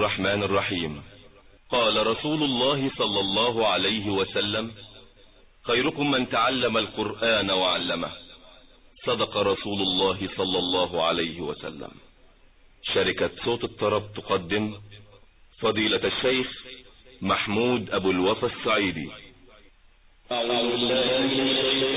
الرحمن الرحيم. قال رسول الله صلى الله عليه وسلم خيركم من تعلم القرآن وعلمه. صدق رسول الله صلى الله عليه وسلم. شركة صوت الطرب تقدم فضيلة الشيخ محمود أبو الوفا السعيدي. أعوذ بالله من الشيطان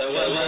قال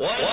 ولا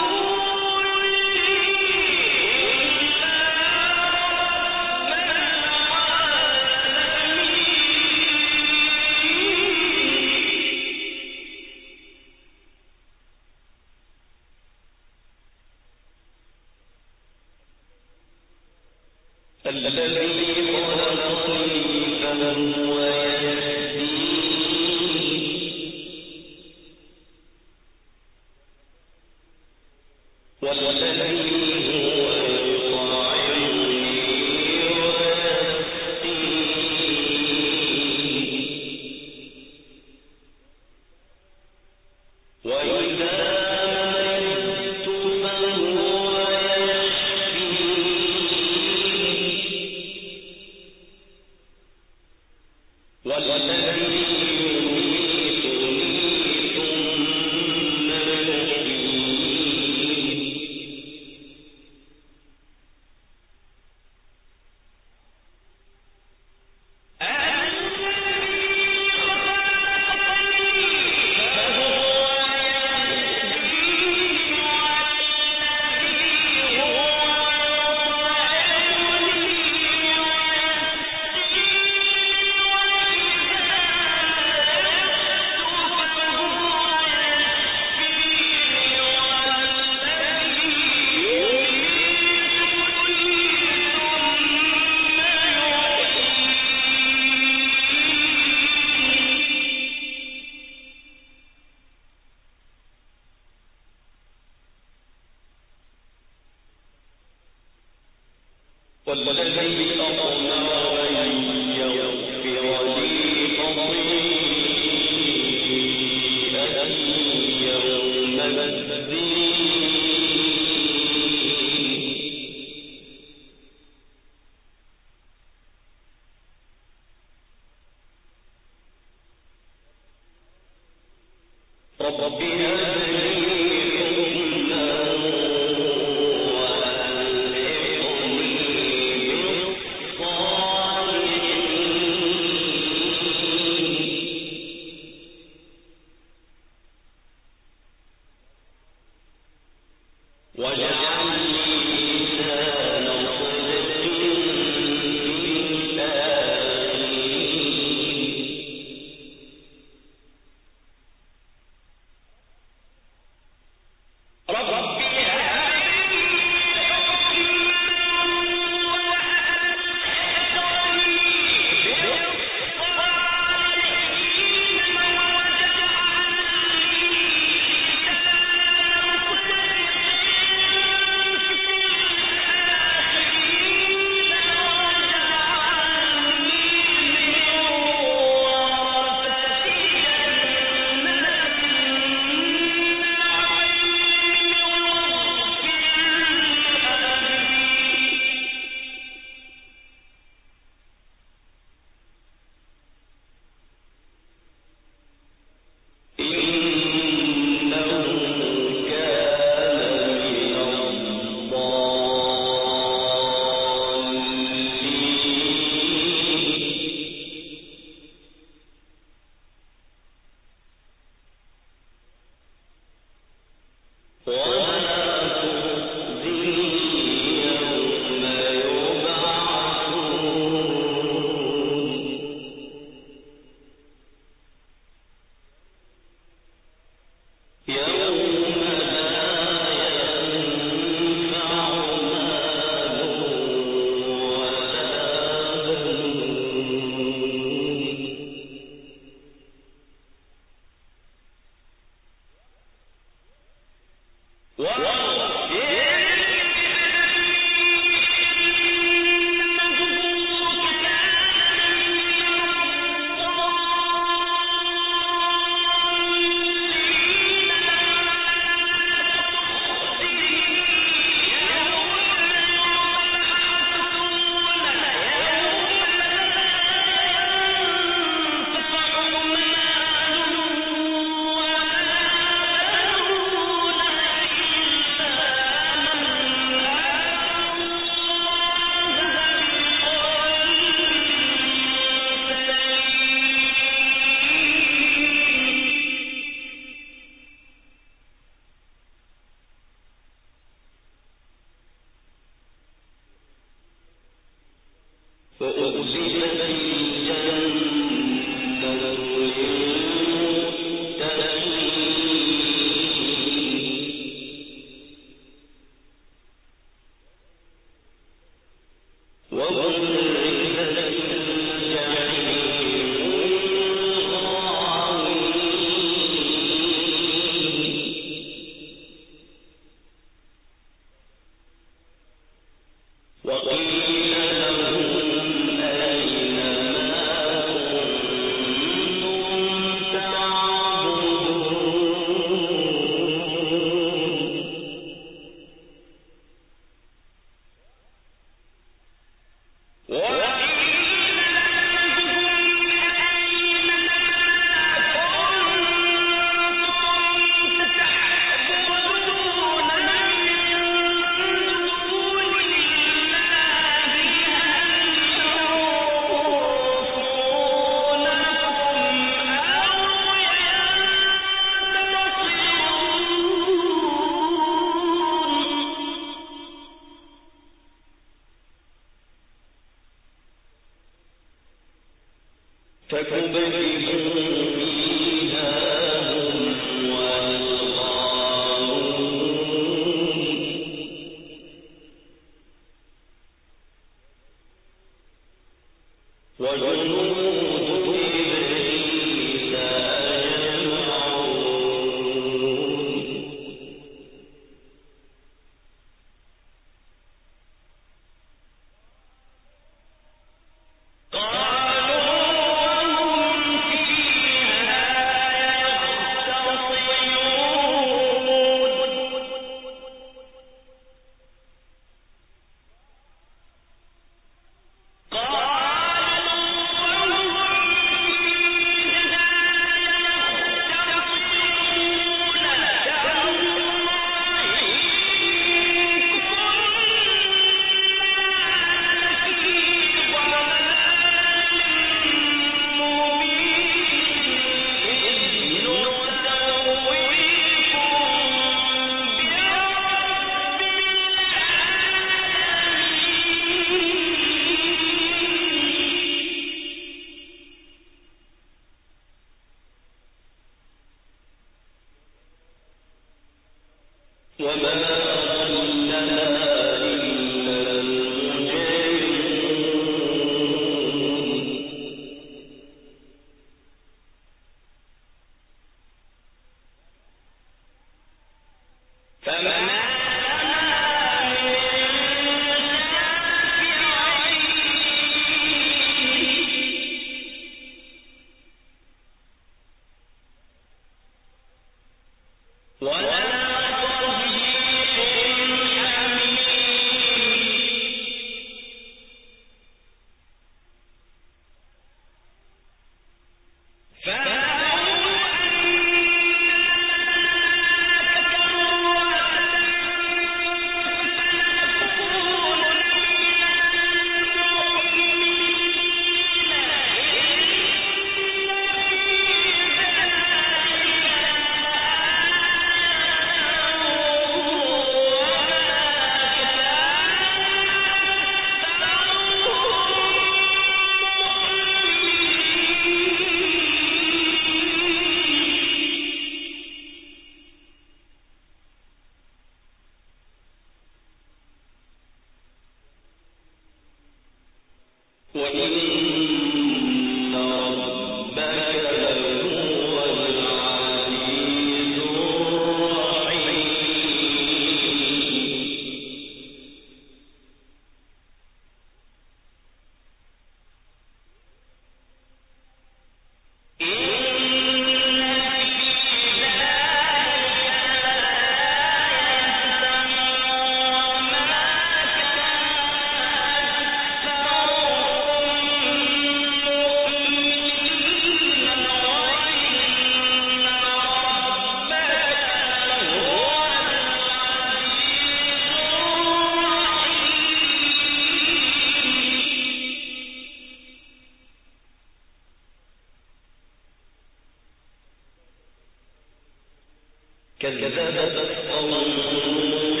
قوم